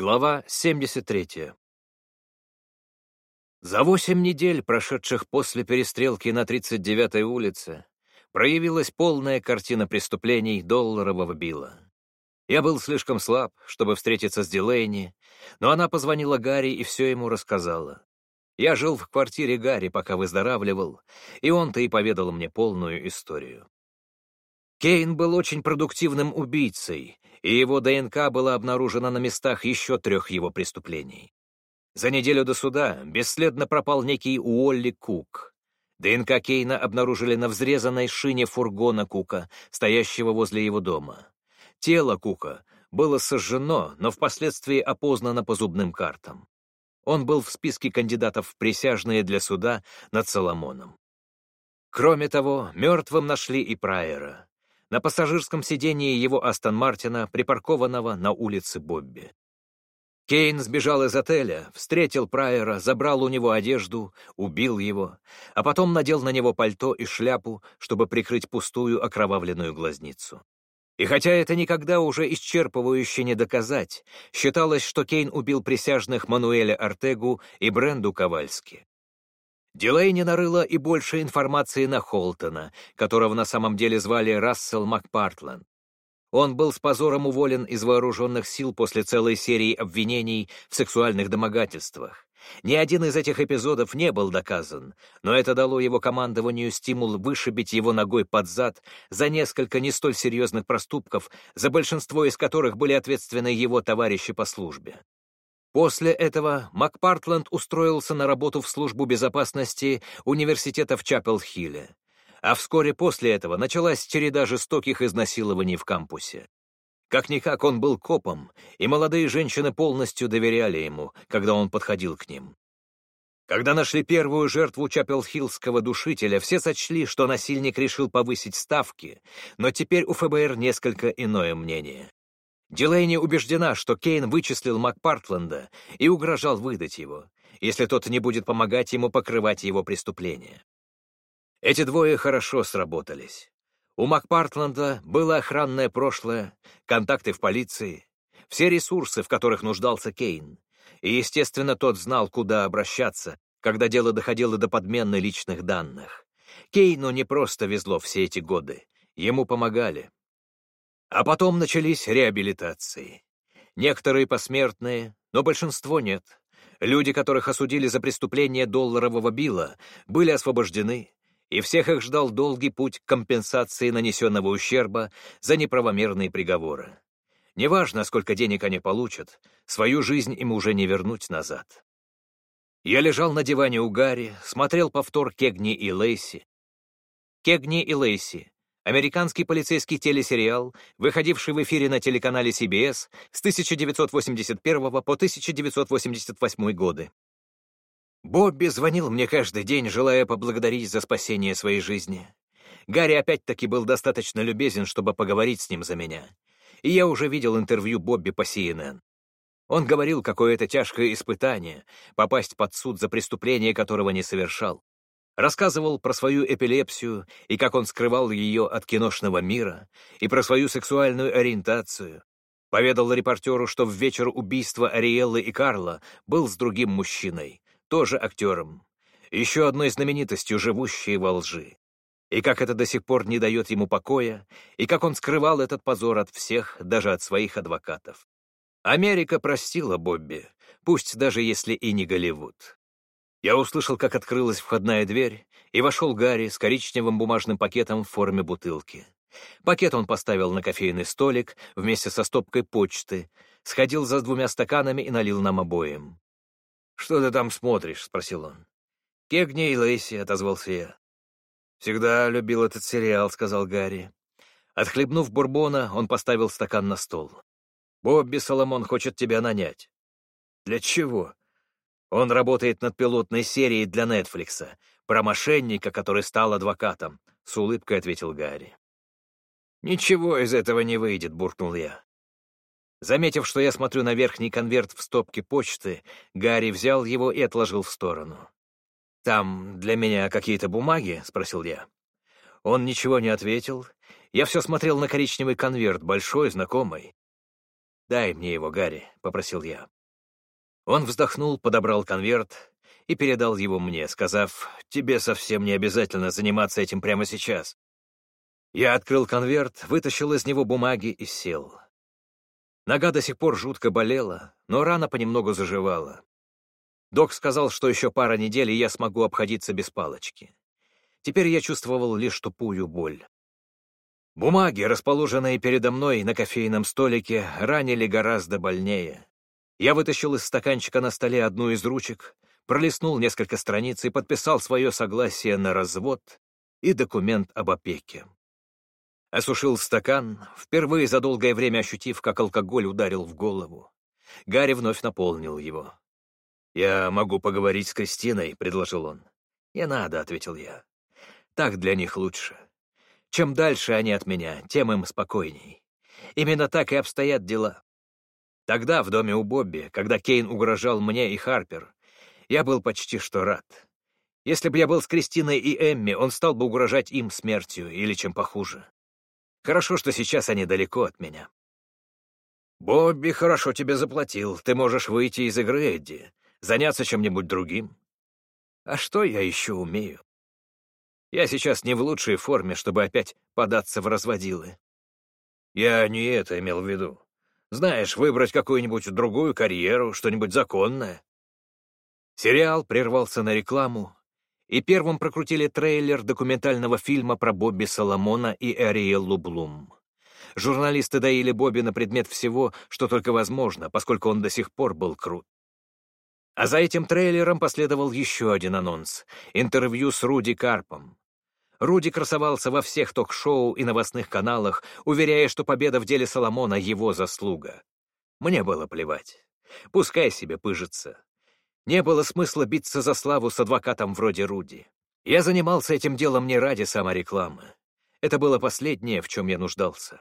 Глава 73. За восемь недель, прошедших после перестрелки на 39-й улице, проявилась полная картина преступлений долларового Билла. Я был слишком слаб, чтобы встретиться с Дилейни, но она позвонила Гарри и все ему рассказала. Я жил в квартире Гарри, пока выздоравливал, и он-то и поведал мне полную историю. Кейн был очень продуктивным убийцей, и его ДНК была обнаружена на местах еще трех его преступлений. За неделю до суда бесследно пропал некий Уолли Кук. ДНК Кейна обнаружили на взрезанной шине фургона Кука, стоящего возле его дома. Тело Кука было сожжено, но впоследствии опознано по зубным картам. Он был в списке кандидатов в присяжные для суда над Соломоном. Кроме того, мертвым нашли и Прайера на пассажирском сидении его Астон Мартина, припаркованного на улице Бобби. Кейн сбежал из отеля, встретил Прайера, забрал у него одежду, убил его, а потом надел на него пальто и шляпу, чтобы прикрыть пустую окровавленную глазницу. И хотя это никогда уже исчерпывающе не доказать, считалось, что Кейн убил присяжных Мануэля Артегу и Бренду Ковальски. Дилейни нарыла и больше информации на Холтона, которого на самом деле звали Рассел Макпартленд. Он был с позором уволен из вооруженных сил после целой серии обвинений в сексуальных домогательствах. Ни один из этих эпизодов не был доказан, но это дало его командованию стимул вышибить его ногой под зад за несколько не столь серьезных проступков, за большинство из которых были ответственны его товарищи по службе. После этого Макпартленд устроился на работу в службу безопасности университета в Чапел-Хилле, а вскоре после этого началась череда жестоких изнасилований в кампусе. Как-никак он был копом, и молодые женщины полностью доверяли ему, когда он подходил к ним. Когда нашли первую жертву Чапел-Хиллского душителя, все сочли, что насильник решил повысить ставки, но теперь у ФБР несколько иное мнение. Дилейни убеждена, что Кейн вычислил Макпартленда и угрожал выдать его, если тот не будет помогать ему покрывать его преступления. Эти двое хорошо сработались. У Макпартленда было охранное прошлое, контакты в полиции, все ресурсы, в которых нуждался Кейн. И, естественно, тот знал, куда обращаться, когда дело доходило до подмены личных данных. Кейну не просто везло все эти годы. Ему помогали. А потом начались реабилитации. Некоторые посмертные, но большинство нет. Люди, которых осудили за преступление долларового била, были освобождены, и всех их ждал долгий путь компенсации нанесенного ущерба за неправомерные приговоры. Неважно, сколько денег они получат, свою жизнь им уже не вернуть назад. Я лежал на диване у Гарри, смотрел повтор Кегни и Лейси. Кегни и Лейси американский полицейский телесериал, выходивший в эфире на телеканале CBS с 1981 по 1988 годы. Бобби звонил мне каждый день, желая поблагодарить за спасение своей жизни. Гарри опять-таки был достаточно любезен, чтобы поговорить с ним за меня. И я уже видел интервью Бобби по CNN. Он говорил, какое это тяжкое испытание — попасть под суд за преступление, которого не совершал. Рассказывал про свою эпилепсию и как он скрывал ее от киношного мира, и про свою сексуальную ориентацию. Поведал репортеру, что в вечер убийства Ариэллы и Карла был с другим мужчиной, тоже актером, еще одной знаменитостью, живущей во лжи. И как это до сих пор не дает ему покоя, и как он скрывал этот позор от всех, даже от своих адвокатов. Америка простила Бобби, пусть даже если и не Голливуд. Я услышал, как открылась входная дверь, и вошел Гарри с коричневым бумажным пакетом в форме бутылки. Пакет он поставил на кофейный столик вместе со стопкой почты, сходил за двумя стаканами и налил нам обоим. «Что ты там смотришь?» — спросил он. «Кегни и Лейси», — отозвался я. «Всегда любил этот сериал», — сказал Гарри. Отхлебнув бурбона, он поставил стакан на стол. «Бобби Соломон хочет тебя нанять». «Для чего?» Он работает над пилотной серией для Нетфликса, про мошенника, который стал адвокатом», — с улыбкой ответил Гарри. «Ничего из этого не выйдет», — буркнул я. Заметив, что я смотрю на верхний конверт в стопке почты, Гарри взял его и отложил в сторону. «Там для меня какие-то бумаги?» — спросил я. Он ничего не ответил. Я все смотрел на коричневый конверт, большой, знакомый. «Дай мне его, Гарри», — попросил я. Он вздохнул, подобрал конверт и передал его мне, сказав, «Тебе совсем не обязательно заниматься этим прямо сейчас». Я открыл конверт, вытащил из него бумаги и сел. Нога до сих пор жутко болела, но рана понемногу заживала. Док сказал, что еще пара недель, и я смогу обходиться без палочки. Теперь я чувствовал лишь тупую боль. Бумаги, расположенные передо мной на кофейном столике, ранили гораздо больнее. Я вытащил из стаканчика на столе одну из ручек, пролистнул несколько страниц и подписал свое согласие на развод и документ об опеке. Осушил стакан, впервые за долгое время ощутив, как алкоголь ударил в голову. Гарри вновь наполнил его. «Я могу поговорить с Кристиной», — предложил он. «Не надо», — ответил я. «Так для них лучше. Чем дальше они от меня, тем им спокойней. Именно так и обстоят дела. Тогда, в доме у Бобби, когда Кейн угрожал мне и Харпер, я был почти что рад. Если бы я был с Кристиной и Эмми, он стал бы угрожать им смертью или чем похуже. Хорошо, что сейчас они далеко от меня. «Бобби хорошо тебе заплатил. Ты можешь выйти из игры, Эдди, заняться чем-нибудь другим. А что я еще умею? Я сейчас не в лучшей форме, чтобы опять податься в разводилы. Я не это имел в виду. Знаешь, выбрать какую-нибудь другую карьеру, что-нибудь законное. Сериал прервался на рекламу, и первым прокрутили трейлер документального фильма про Бобби Соломона и Ариэллу Блум. Журналисты доили Бобби на предмет всего, что только возможно, поскольку он до сих пор был крут. А за этим трейлером последовал еще один анонс — интервью с Руди Карпом. Руди красовался во всех ток-шоу и новостных каналах, уверяя, что победа в деле Соломона — его заслуга. Мне было плевать. Пускай себе пыжится. Не было смысла биться за славу с адвокатом вроде Руди. Я занимался этим делом не ради саморекламы. Это было последнее, в чем я нуждался.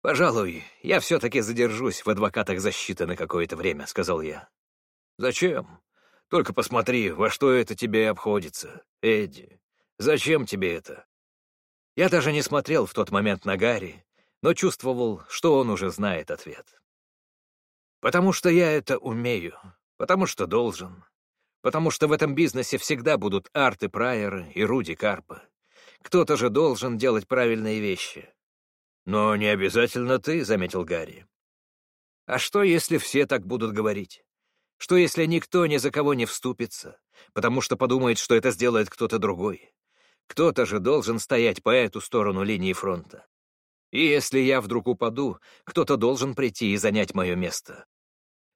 «Пожалуй, я все-таки задержусь в адвокатах защиты на какое-то время», — сказал я. «Зачем? Только посмотри, во что это тебе обходится, Эдди. Зачем тебе это?» Я даже не смотрел в тот момент на Гарри, но чувствовал, что он уже знает ответ. «Потому что я это умею», Потому что должен. Потому что в этом бизнесе всегда будут Арты Прайеры и Руди Карпа. Кто-то же должен делать правильные вещи. Но не обязательно ты, — заметил Гарри. А что, если все так будут говорить? Что, если никто ни за кого не вступится, потому что подумает, что это сделает кто-то другой? Кто-то же должен стоять по эту сторону линии фронта. И если я вдруг упаду, кто-то должен прийти и занять мое место.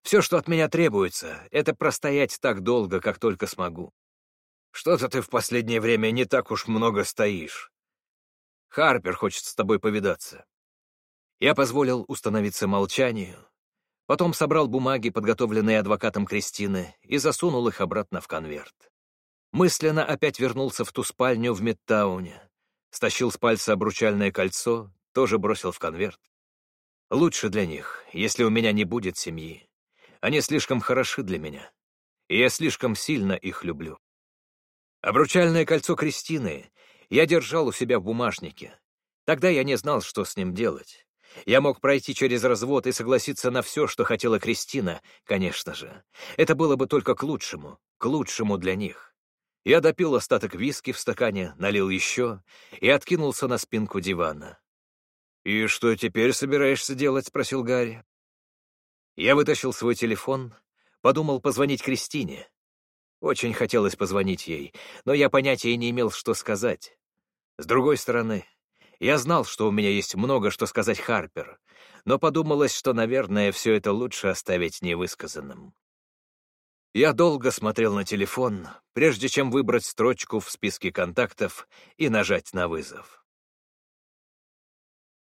Все, что от меня требуется, это простоять так долго, как только смогу. Что-то ты в последнее время не так уж много стоишь. Харпер хочет с тобой повидаться. Я позволил установиться молчанию, потом собрал бумаги, подготовленные адвокатом Кристины, и засунул их обратно в конверт. Мысленно опять вернулся в ту спальню в Мидтауне, стащил с пальца обручальное кольцо, тоже бросил в конверт. Лучше для них, если у меня не будет семьи. Они слишком хороши для меня, и я слишком сильно их люблю. Обручальное кольцо Кристины я держал у себя в бумажнике. Тогда я не знал, что с ним делать. Я мог пройти через развод и согласиться на все, что хотела Кристина, конечно же. Это было бы только к лучшему, к лучшему для них. Я допил остаток виски в стакане, налил еще и откинулся на спинку дивана. «И что теперь собираешься делать?» — спросил Гарри. Я вытащил свой телефон, подумал позвонить Кристине. Очень хотелось позвонить ей, но я понятия не имел, что сказать. С другой стороны, я знал, что у меня есть много что сказать Харпер, но подумалось, что, наверное, все это лучше оставить невысказанным. Я долго смотрел на телефон, прежде чем выбрать строчку в списке контактов и нажать на вызов.